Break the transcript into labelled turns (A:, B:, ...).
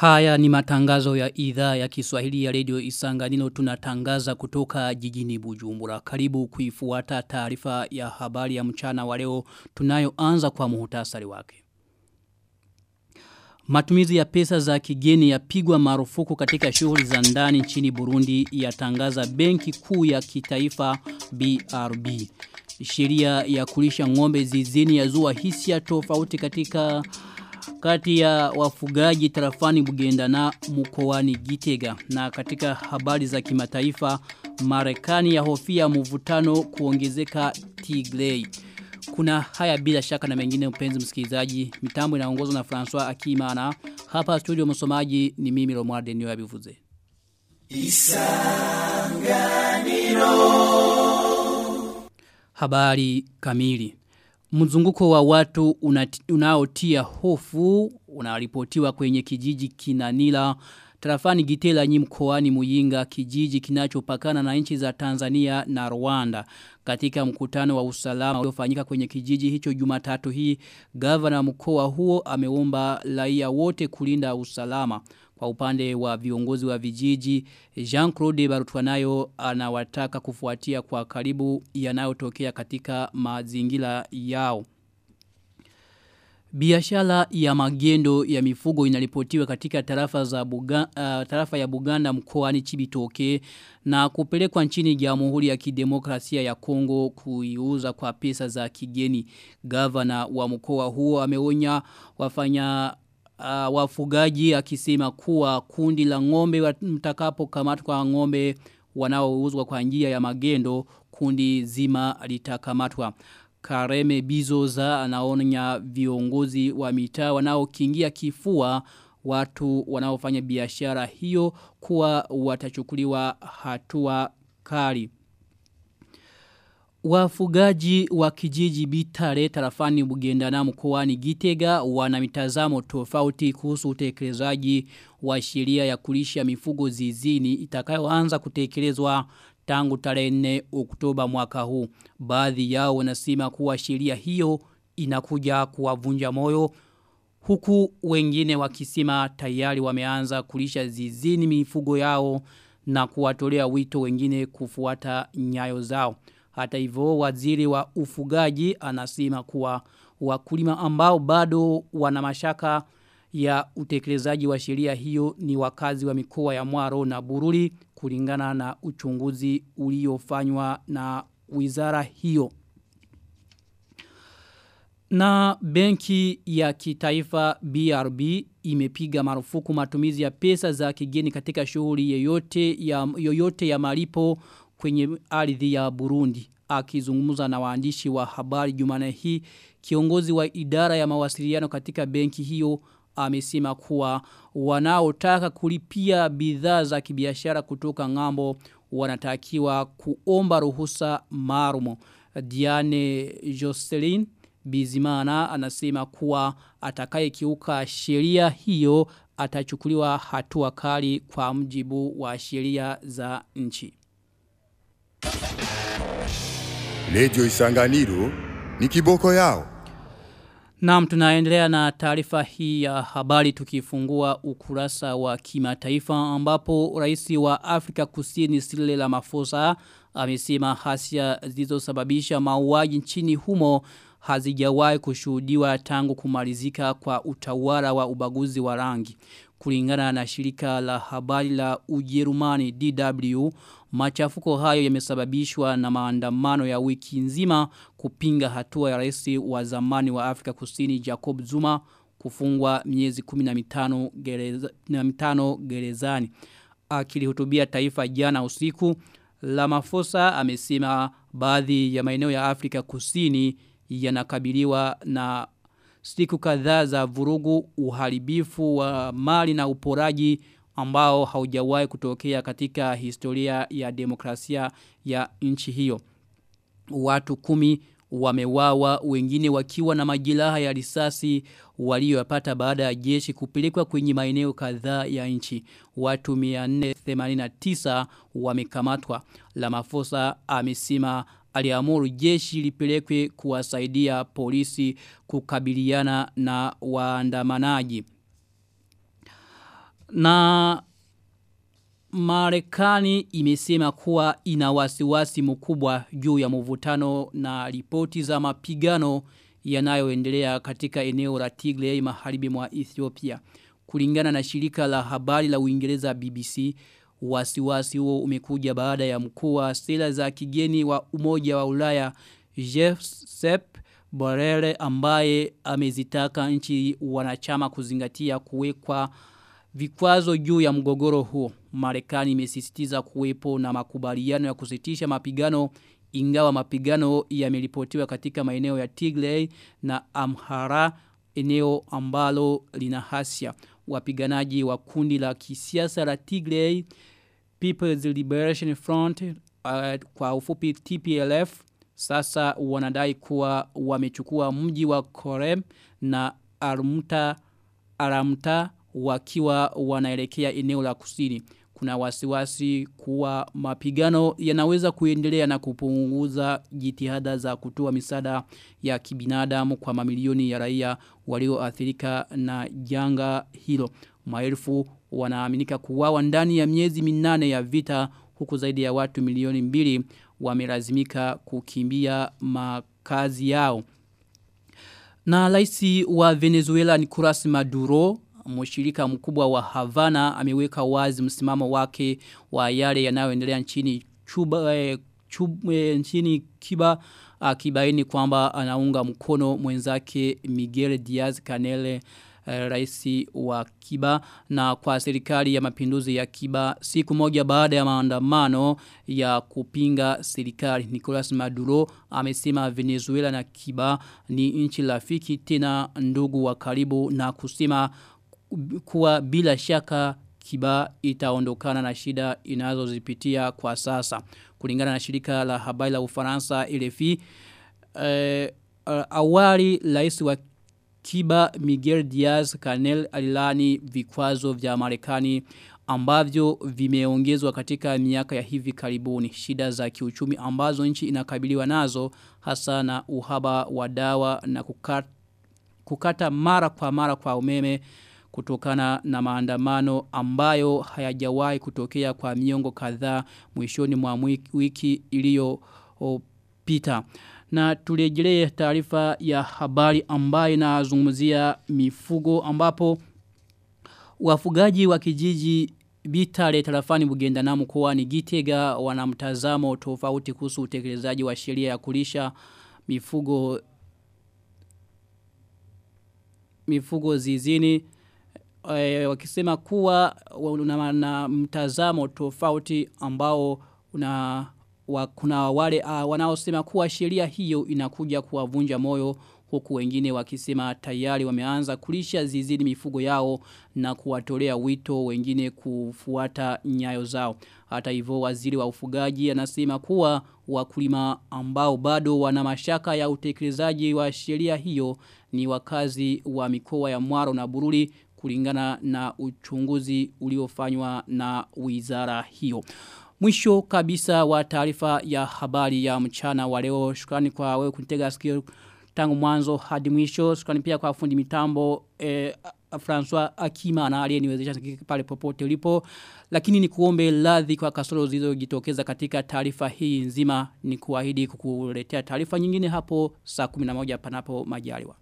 A: Haya ni matangazo ya idhaa ya Kiswahili ya Radio Isanganilo tunatangaza kutoka jijini Bujumbura. Karibu kuifuata taarifa ya habari ya mchana wa leo tunayoanza kwa muhtasari wake. Matumizi ya pesa za kigeni yapigwa marufuku katika shughuli za ndani nchini Burundi yatangaza benki kuu ya kitaifa BRB. Sheria ya kulisha ng'ombe zizini yazua hisia tofauti katika kati ya wafugaji tarafani Bugenda na mkoani Gitega na katika habari za kimataifa Marekani ya hofia mvutano kuongezeka Tigray. Kuna haya bila shaka na mengine mpenzi msikilizaji. Mitambo inaongozwa na François Akimana. Hapa studio msomaji ni mimi Romualde Niyo Abivuze. Isanganiro. Habari kamili. Mzunguko wa watu unaotia hofu unaripotiwa kwenye kijiji Kinanila Tarafani Gitela nyi mkoani Muyinga kijiji kinachopakana na nchi za Tanzania na Rwanda. Katika mkutano wa usalama uliofanyika kwenye kijiji hicho Jumatatu hii, gavana mkoa huo ameomba raia wote kulinda usalama. Kwa upande wa viongozi wa vijiji, Jean-Claude Barutwanayo anawataka kufuatia kwa karibu yanayotokea katika mazingira yao. Biashara ya magendo ya mifugo inaripotiwa katika tarafa za Buga, uh, tarafa ya Buganda mkoani Chibitoke na kupelekwa nchini Jamhuri ya Kidemokrasia ya Kongo kuiuza kwa pesa za kigeni. Gavana wa mkoa huo ameonya wafanya uh, wafugaji akisema kuwa kundi la ng'ombe mtakapo kamatwa ng'ombe wanaouzwa kwa njia ya magendo kundi zima litakamatwa. Kareme Bizoza anaonya viongozi wa mitaa wanaokiingia kifua watu wanaofanya biashara hiyo kuwa watachukuliwa hatua kali. Wafugaji wa kijiji Bitare tarafani Bugenda na mkoani Gitega wana mitazamo tofauti kuhusu utekelezaji wa sheria ya kulisha mifugo zizini itakayoanza kutekelezwa tangu tarehe 4 Oktoba mwaka huu. Baadhi yao wanasema kuwa sheria hiyo inakuja kuwavunja moyo huku wengine wakisema tayari wameanza kulisha zizini mifugo yao na kuwatolea wito wengine kufuata nyayo zao. Hata hivyo waziri wa ufugaji anasema kuwa wakulima ambao bado wana mashaka ya utekelezaji wa sheria hiyo ni wakazi wa mikoa ya Mwaro na Bururi kulingana na uchunguzi uliofanywa na wizara hiyo. Na benki ya kitaifa BRB imepiga marufuku matumizi ya pesa za kigeni katika shughuli yoyote ya, yoyote ya malipo kwenye ardhi ya Burundi. Akizungumza na waandishi wa habari jumane hii, kiongozi wa idara ya mawasiliano katika benki hiyo amesema kuwa wanaotaka kulipia bidhaa za kibiashara kutoka ng'ambo wanatakiwa kuomba ruhusa marumo. Diane Jocelyn Bizimana anasema kuwa atakaye kiuka sheria hiyo atachukuliwa hatua kali kwa mjibu wa sheria za nchi.
B: Lejo Isanganiro ni kiboko yao.
A: Naam tunaendelea na taarifa hii ya habari tukifungua ukurasa wa kimataifa ambapo rais wa Afrika Kusini Cyril Ramaphosa amesema hasia zilizosababisha mauaji nchini humo hazijawahi kushuhudiwa tangu kumalizika kwa utawala wa ubaguzi wa rangi. Kulingana na shirika la habari la Ujerumani DW, machafuko hayo yamesababishwa na maandamano ya wiki nzima kupinga hatua ya rais wa zamani wa Afrika Kusini Jacob Zuma kufungwa miezi 15 gereza, gerezani. Akilihutubia taifa jana usiku, Ramaphosa amesema baadhi ya maeneo ya Afrika Kusini yanakabiliwa na siku kadhaa za vurugu uharibifu wa mali na uporaji ambao haujawahi kutokea katika historia ya demokrasia ya nchi hiyo. Watu kumi wamewawa wengine wakiwa na majilaha ya risasi walioyapata baada ya jeshi kupelekwa kwenye maeneo kadhaa ya nchi. Watu 489 wamekamatwa. la Lamafosa amesema aliamuru jeshi lipelekwe kuwasaidia polisi kukabiliana na waandamanaji. Na Marekani imesema kuwa ina wasiwasi mkubwa juu ya mvutano na ripoti za mapigano yanayoendelea katika eneo la Tigray magharibi mwa Ethiopia. Kulingana na shirika la habari la Uingereza BBC, wasiwasi huo umekuja baada ya mkuu wa sera za kigeni wa Umoja wa Ulaya Joseph Borrell ambaye amezitaka nchi wanachama kuzingatia kuwekwa vikwazo juu ya mgogoro huo. Marekani imesisitiza kuwepo na makubaliano ya kusitisha mapigano ingawa mapigano yameripotiwa katika maeneo ya Tigray na Amhara eneo ambalo lina hasia. Wapiganaji wa kundi la kisiasa la Tigray People's Liberation Front uh, kwa ufupi TPLF sasa wanadai kuwa wamechukua mji wa Korem na Armuta Aramta wakiwa wanaelekea eneo la kusini. Kuna wasiwasi kuwa mapigano yanaweza kuendelea na kupunguza jitihada za kutoa misaada ya kibinadamu kwa mamilioni ya raia walioathirika na janga hilo. Maelfu wanaaminika kuwawa ndani ya miezi minane ya vita huku zaidi ya watu milioni mbili wamelazimika kukimbia makazi yao. Na laisi wa Venezuela Nicolas Maduro mshirika mkubwa wa Havana ameweka wazi msimamo wake wa yale yanayoendelea nchini Chuba eh, eh, nchini Kiba akibaini kwamba anaunga mkono mwenzake Miguel Diaz Canel eh, raisi wa Kiba na kwa serikali ya mapinduzi ya Kiba siku moja baada ya maandamano ya kupinga serikali Nicolas Maduro amesema Venezuela na Kiba ni nchi rafiki tena ndugu wa karibu na kusema kuwa bila shaka kiba itaondokana na shida inazozipitia kwa sasa. Kulingana na shirika la habari la Ufaransa LFI, eh, awali rais wa Kiba Miguel Diaz Canel alilani vikwazo vya Marekani ambavyo vimeongezwa katika miaka ya hivi karibuni shida za kiuchumi ambazo nchi inakabiliwa nazo hasa na uhaba wa dawa na kukata, kukata mara kwa mara kwa umeme kutokana na maandamano ambayo hayajawahi kutokea kwa miongo kadhaa mwishoni mwa wiki iliyopita. Na turejelee taarifa ya habari ambayo inazungumzia mifugo ambapo wafugaji wa kijiji Bitare tarafani Bugenda na mkoani Gitega wana mtazamo tofauti kuhusu utekelezaji wa sheria ya kulisha mifugo mifugo zizini e, wakisema kuwa una na mtazamo tofauti ambao una wa, kuna wale uh, wanaosema kuwa sheria hiyo inakuja kuwavunja moyo huku wengine wakisema tayari wameanza kulisha zizini mifugo yao na kuwatolea wito wengine kufuata nyayo zao. Hata hivyo waziri wa ufugaji anasema kuwa wakulima ambao bado wana mashaka ya utekelezaji wa sheria hiyo ni wakazi wa mikoa ya Mwaro na Bururi kulingana na uchunguzi uliofanywa na wizara hiyo. Mwisho kabisa wa taarifa ya habari ya mchana wa leo. Shukrani kwa wewe kunitega sikio tangu mwanzo hadi mwisho. Shukrani pia kwa fundi mitambo eh, François Akima na aliyeniwezesha pale popote ulipo. Lakini ni kuombe radhi kwa kasoro zilizojitokeza katika taarifa hii nzima ni kuahidi kukuletea taarifa nyingine hapo saa 11 panapo majaliwa.